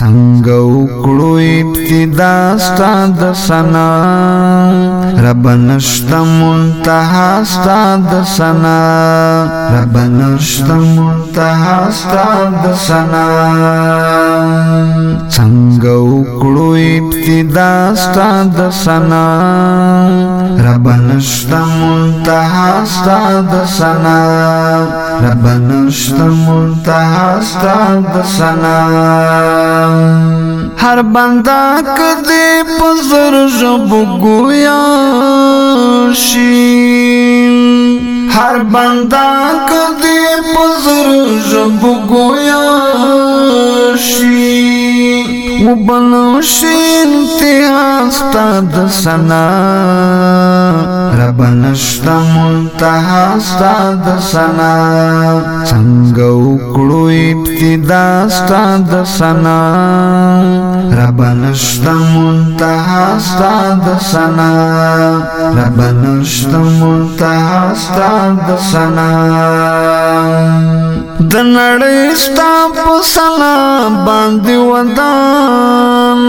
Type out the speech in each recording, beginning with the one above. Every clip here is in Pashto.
څنګه وکړو ابتدا ستاد سنا رب نشت منتها ستاد سنا رب نشت منتها ستاد سنا څنګه وکړو ابتدا ستاد سنا رب نشت منتها ستاد سنا رب نشت منتها ستاد سنا هر بندا کدی پزر جب گویا شي هر بندا کدی پزر جب گویا شي وبنو شي انتها ستاد سنا رب نشتا منتها ستا د سنا څنګه وکړو ابتدا ستا د سنا رب نشتا منتها ستا د سنا رب نشتا منتها ستا د سنا د نړۍ ستا په سنا باندې ودان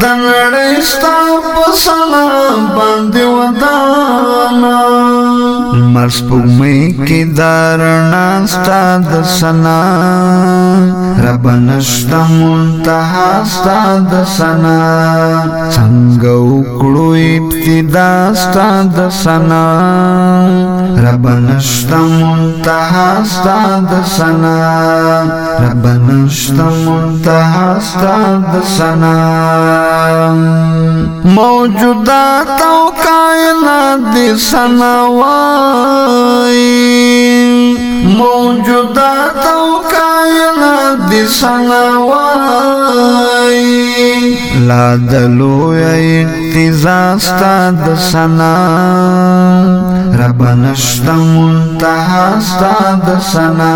د نړۍ ستا په سلام باندې ودانا مرسپومې کې دارنا ستا د سنا رب نشتا منتها ستا د سنا څنګه وکړو ابتدا ستا د سنا رب نشتا منتها ستا د سنا رب نشتا منتها ستا د سنا موجودات او کائنات دی سناوائی موجودات او کائنات دی سناوائی لا دلوی اقتزاستا د سنا رب نشتا منتحاستا د سنا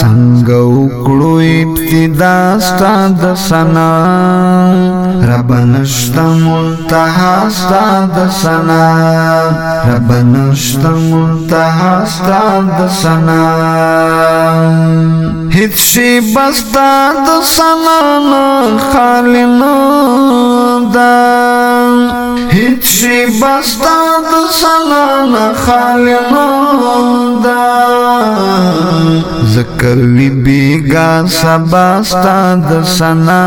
څنګه وکړو ابتداستا د سنا رب نشت منتها ستا د سنا رب نشت منتها ستا د سنا هیڅ شی بستا د سنا نه خالی نه ده هیڅ شی بستا د سنا نه خالی نه ده ذکر وی بیگا سبا ستا د سنا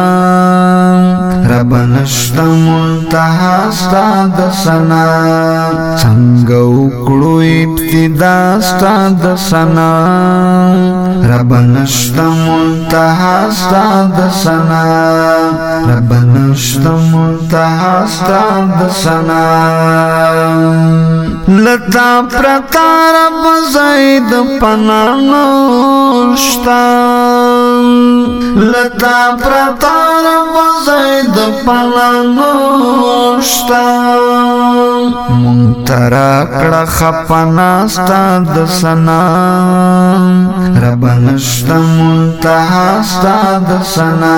رب نشت منتها ستا د سنا څنګه وکړو ابتدا ستا د سنا رب نشت منتها ستا د سنا رب نشت منتها ستا د سنا لتا پرتا رب زید پنانو شتا لتا پرتا رمزای د پلانو شتا مونترا کړه خپنا ست د سنا رب نشت منتها استاد سنا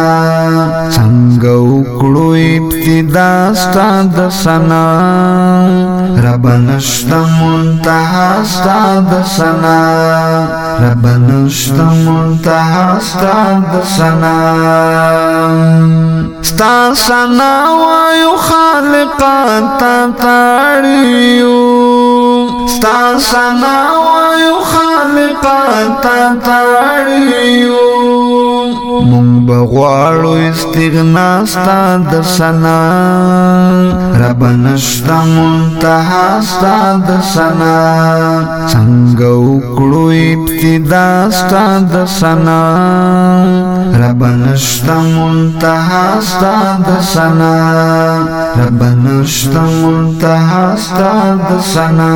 څنګه وکړو ابتدا استاد سنا رب نشت منتها استاد سنا رب نشت منتها استاد سنا ستا سنا وایو خالق تا تاړیو ستا سنا وایو پتا تاړیو مونږ بغواړو استغنا ستا د سنا رب نشتا منتها ستا د سنا څنګه وکړو ابتدا ستا د سنا رب نشت منتها ستا د سنا رب نشت منتها ستا د سنا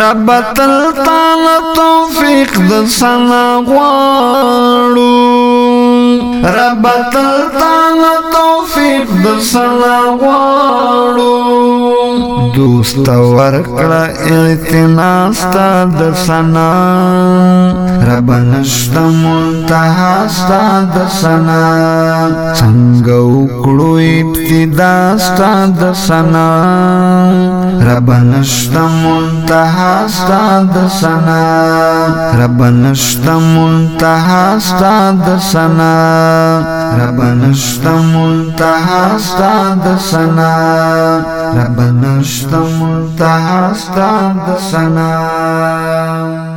رب تل تعال توفیق د سنا غواړو رب تل تعال توفیق د سنا غواړو دوست ورکړه اعتناستا د سنا رب نشت منتها ستاد سنا څنګه وکړو ابتدا ستاد سنا رب نشت منتها ستاد سنا رب نشت منتها ستاد سنا رب نشت منتها ستاد سنا رب نشت منتها ستاد سنا